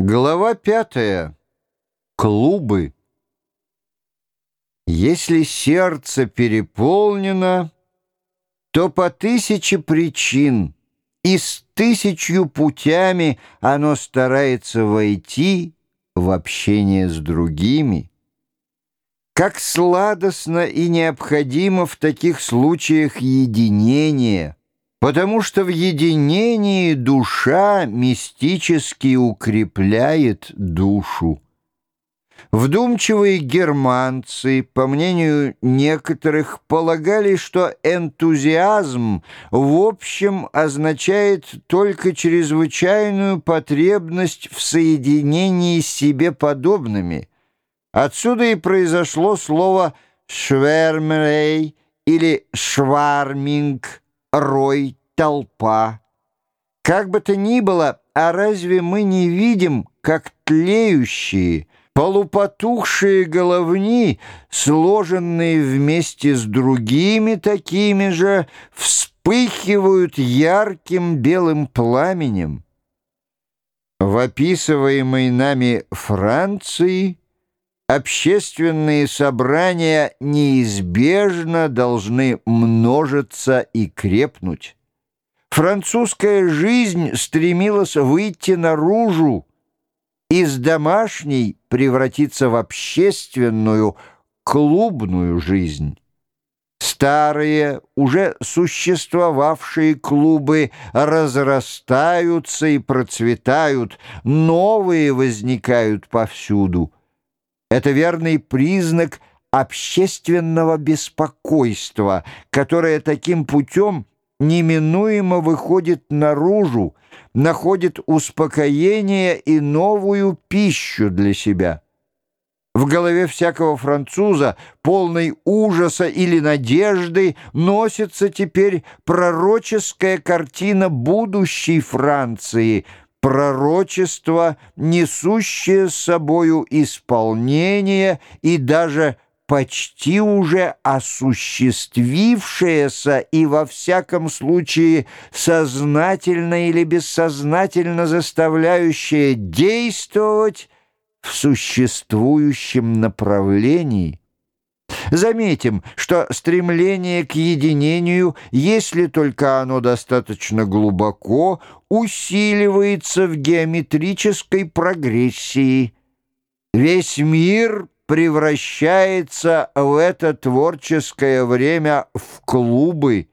Глава пятая. Клубы. Если сердце переполнено, то по тысяче причин и с тысячью путями оно старается войти в общение с другими. Как сладостно и необходимо в таких случаях единение — потому что в единении душа мистически укрепляет душу. Вдумчивые германцы, по мнению некоторых, полагали, что энтузиазм в общем означает только чрезвычайную потребность в соединении с себе подобными. Отсюда и произошло слово «швермерей» или «шварминг», рой, толпа. Как бы то ни было, а разве мы не видим, как тлеющие, полупотухшие головни, сложенные вместе с другими такими же, вспыхивают ярким белым пламенем? В описываемой нами Франции общественные собрания неизбежно должны множиться и крепнуть. Французская жизнь стремилась выйти наружу, из домашней превратиться в общественную, клубную жизнь. Старые, уже существовавшие клубы разрастаются и процветают, новые возникают повсюду – это верный признак общественного беспокойства, которое таким путем неминуемо выходит наружу, находит успокоение и новую пищу для себя. В голове всякого француза, полной ужаса или надежды, носится теперь пророческая картина будущей Франции – пророчество, несущее с собою исполнение и даже почти уже осуществившееся и во всяком случае сознательно или бессознательно заставляющее действовать в существующем направлении. Заметим, что стремление к единению, если только оно достаточно глубоко, усиливается в геометрической прогрессии. Весь мир превращается в это творческое время в клубы,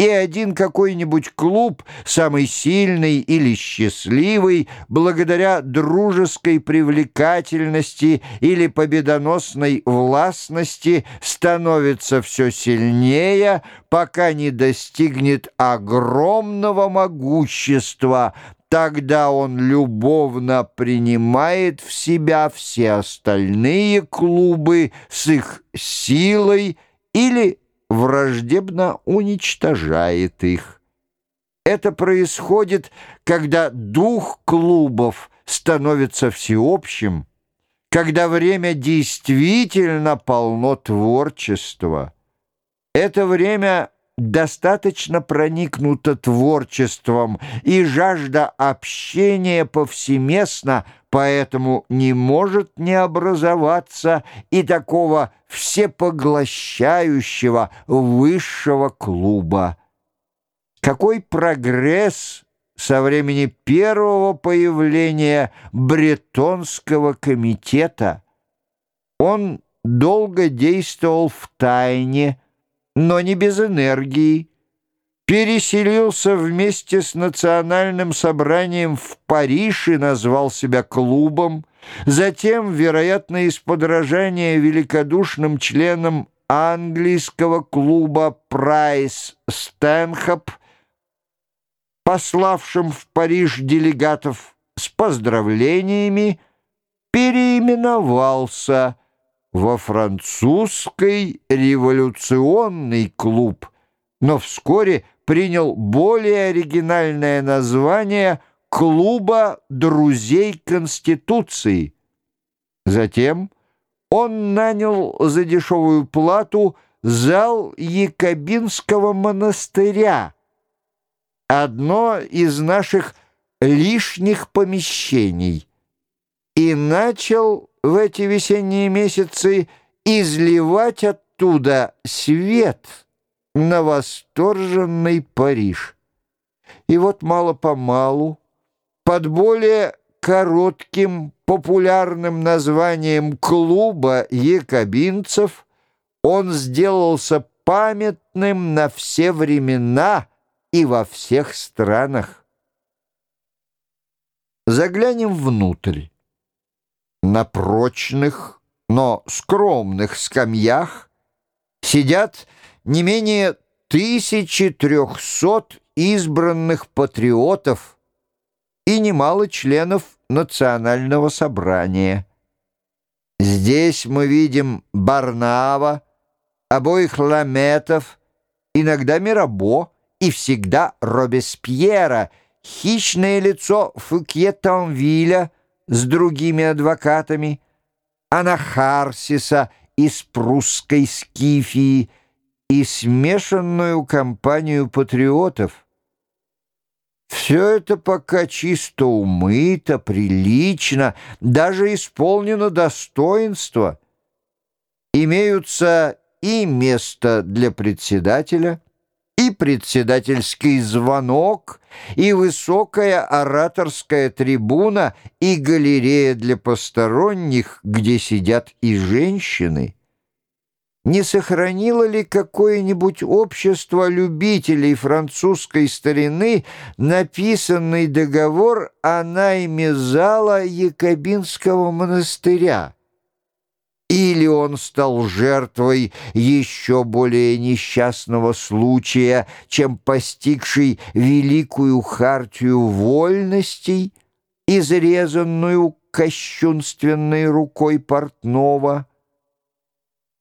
и один какой-нибудь клуб, самый сильный или счастливый, благодаря дружеской привлекательности или победоносной властности, становится все сильнее, пока не достигнет огромного могущества, Тогда он любовно принимает в себя все остальные клубы с их силой или враждебно уничтожает их. Это происходит, когда дух клубов становится всеобщим, когда время действительно полно творчества. Это время достаточно проникнуто творчеством, и жажда общения повсеместно, поэтому не может не образоваться и такого всепоглощающего высшего клуба. Какой прогресс со времени первого появления Бретонского комитета! Он долго действовал в тайне, но не без энергии, переселился вместе с национальным собранием в Париж и назвал себя клубом, затем, вероятно, из подражания великодушным членам английского клуба «Прайс Стэнхоп», пославшим в Париж делегатов с поздравлениями, переименовался во французский революционный клуб, но вскоре принял более оригинальное название «Клуба друзей Конституции». Затем он нанял за дешевую плату зал Якобинского монастыря, одно из наших лишних помещений – и начал в эти весенние месяцы изливать оттуда свет на восторженный Париж. И вот мало-помалу, под более коротким популярным названием клуба якобинцев, он сделался памятным на все времена и во всех странах. Заглянем внутрь. На прочных, но скромных скамьях сидят не менее 1300 избранных патриотов и немало членов национального собрания. Здесь мы видим Барнава, обоих Ламетов, иногда Мирабо и всегда Робеспьера, хищное лицо Фукье-Тонвиля с другими адвокатами, Анахарсиса из прусской Скифии и смешанную компанию патриотов. Все это пока чисто умыто, прилично, даже исполнено достоинство. Имеются и место для председателя, и председательский звонок, и высокая ораторская трибуна, и галерея для посторонних, где сидят и женщины. Не сохранило ли какое-нибудь общество любителей французской старины написанный договор о найме зала Якобинского монастыря? Или он стал жертвой еще более несчастного случая, чем постигший великую хартию вольностей, изрезанную кощунственной рукой портного?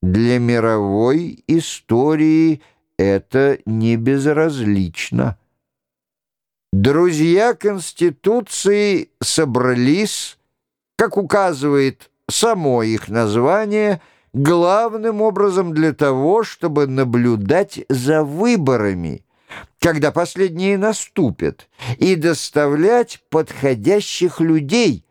Для мировой истории это не безразлично. Друзья Конституции собрались, как указывает само их название главным образом для того, чтобы наблюдать за выборами, когда последние наступят, и доставлять подходящих людей,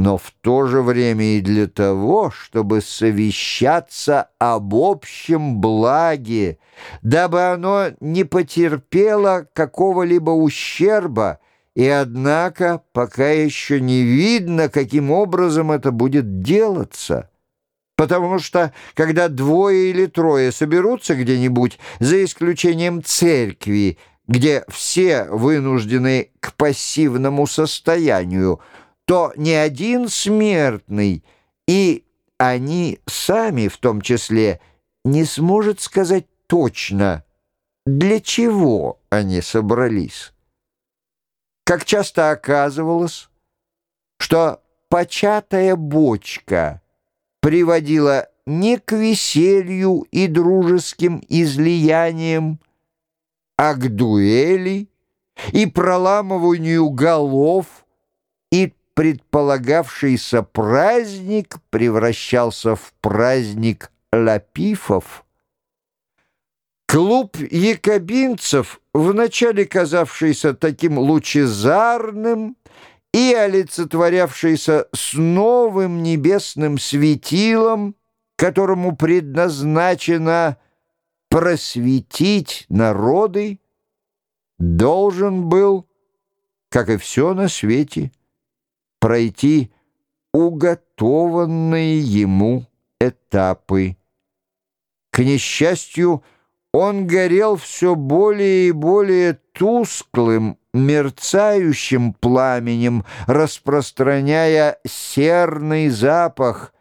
но в то же время и для того, чтобы совещаться об общем благе, дабы оно не потерпело какого-либо ущерба, и однако пока еще не видно, каким образом это будет делаться. Потому что, когда двое или трое соберутся где-нибудь, за исключением церкви, где все вынуждены к пассивному состоянию, то ни один смертный, и они сами в том числе, не сможет сказать точно, для чего они собрались как часто оказывалось, что початая бочка приводила не к веселью и дружеским излияниям, а к дуэли и проламыванию голов, и предполагавшийся праздник превращался в праздник лапифов. Клуб якобинцев, вначале казавшийся таким лучезарным и олицетворявшийся с новым небесным светилом, которому предназначено просветить народы, должен был, как и все на свете, пройти уготованные ему этапы. К несчастью, он горел все более и более тусклым, мерцающим пламенем, распространяя серный запах,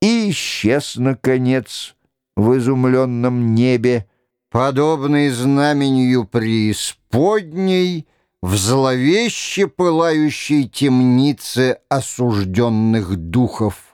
и исчез, наконец, в изумленном небе, подобный знаменью преисподней, в зловеще пылающей темнице осужденных духов.